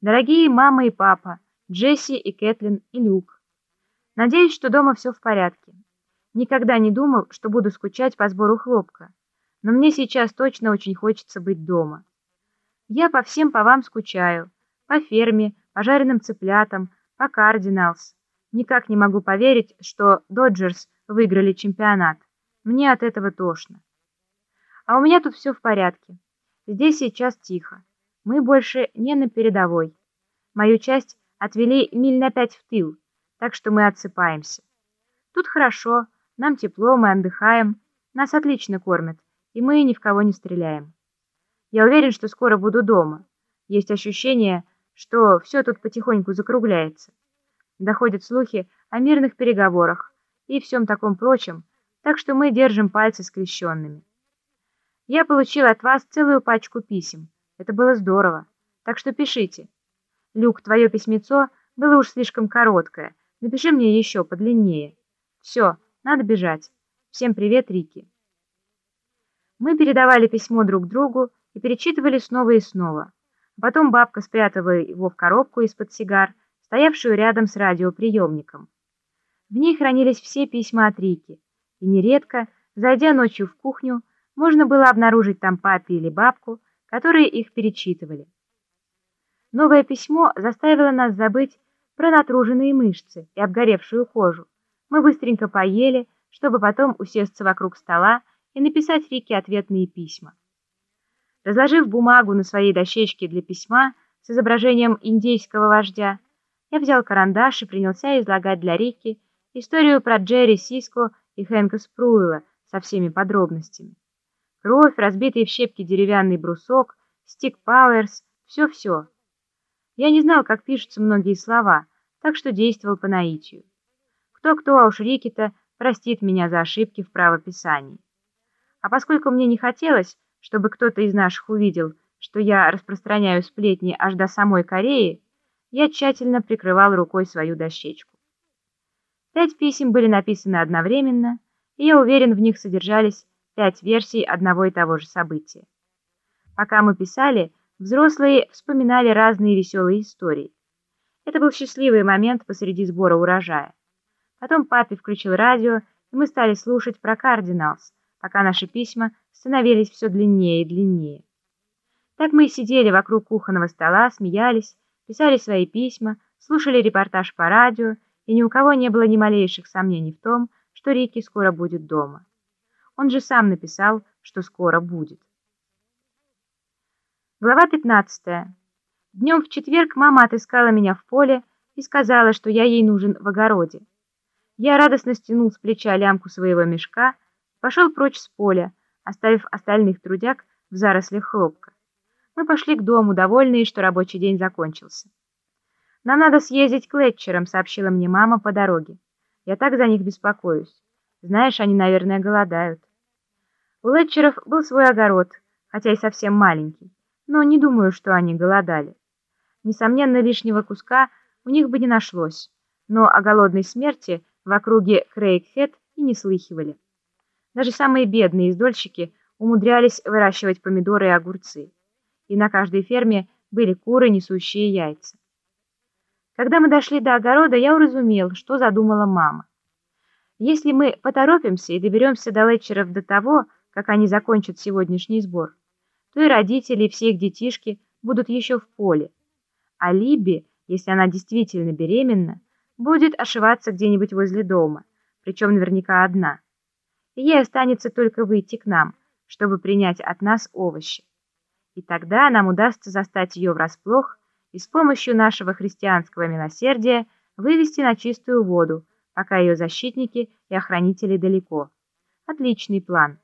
Дорогие мама и папа, Джесси и Кэтлин и Люк. Надеюсь, что дома все в порядке. Никогда не думал, что буду скучать по сбору хлопка, но мне сейчас точно очень хочется быть дома. Я по всем по вам скучаю, по ферме, по жареным цыплятам, по Кардиналс. Никак не могу поверить, что Доджерс выиграли чемпионат. Мне от этого тошно. А у меня тут все в порядке. Здесь сейчас тихо. Мы больше не на передовой. Мою часть отвели миль на пять в тыл, так что мы отсыпаемся. Тут хорошо, нам тепло, мы отдыхаем, нас отлично кормят, и мы ни в кого не стреляем. Я уверен, что скоро буду дома. Есть ощущение, что все тут потихоньку закругляется. Доходят слухи о мирных переговорах и всем таком прочем, так что мы держим пальцы скрещенными. Я получил от вас целую пачку писем. Это было здорово. Так что пишите. Люк, твое письмецо было уж слишком короткое. Напиши мне еще подлиннее. Все, надо бежать. Всем привет, Рики. Мы передавали письмо друг другу и перечитывали снова и снова. Потом бабка спрятала его в коробку из-под сигар, стоявшую рядом с радиоприемником. В ней хранились все письма от Рики, и нередко, зайдя ночью в кухню, можно было обнаружить там папе или бабку, которые их перечитывали. Новое письмо заставило нас забыть про натруженные мышцы и обгоревшую кожу. Мы быстренько поели, чтобы потом усесться вокруг стола и написать Рике ответные письма. Разложив бумагу на своей дощечке для письма с изображением индейского вождя, я взял карандаш и принялся излагать для Рики историю про Джерри Сиско и Хэнка Спруила со всеми подробностями. Кровь, разбитый в щепки деревянный брусок, стик Пауэрс, все-все. Я не знал, как пишутся многие слова, так что действовал по наитию. Кто-кто, а уж Рики-то простит меня за ошибки в правописании. А поскольку мне не хотелось, чтобы кто-то из наших увидел, что я распространяю сплетни аж до самой Кореи, я тщательно прикрывал рукой свою дощечку. Пять писем были написаны одновременно, и я уверен, в них содержались пять версий одного и того же события. Пока мы писали, взрослые вспоминали разные веселые истории. Это был счастливый момент посреди сбора урожая. Потом папе включил радио, и мы стали слушать про Кардиналс, пока наши письма становились все длиннее и длиннее. Так мы и сидели вокруг кухонного стола, смеялись, писали свои письма, слушали репортаж по радио, и ни у кого не было ни малейших сомнений в том, что Рики скоро будет дома. Он же сам написал, что скоро будет. Глава 15. Днем в четверг мама отыскала меня в поле и сказала, что я ей нужен в огороде. Я радостно стянул с плеча лямку своего мешка, пошел прочь с поля, оставив остальных трудяг в зарослях хлопка. Мы пошли к дому, довольные, что рабочий день закончился. «Нам надо съездить к Летчерам», — сообщила мне мама по дороге. «Я так за них беспокоюсь. Знаешь, они, наверное, голодают». У Летчеров был свой огород, хотя и совсем маленький, но не думаю, что они голодали. Несомненно, лишнего куска у них бы не нашлось, но о голодной смерти в округе Крейгхед и не слыхивали. Даже самые бедные издольщики умудрялись выращивать помидоры и огурцы. И на каждой ферме были куры, несущие яйца. Когда мы дошли до огорода, я уразумел, что задумала мама. Если мы поторопимся и доберемся до Летчеров до того, как они закончат сегодняшний сбор, то и родители, и все их детишки будут еще в поле. А Либи, если она действительно беременна, будет ошиваться где-нибудь возле дома, причем наверняка одна и ей останется только выйти к нам, чтобы принять от нас овощи. И тогда нам удастся застать ее врасплох и с помощью нашего христианского милосердия вывести на чистую воду, пока ее защитники и охранители далеко. Отличный план.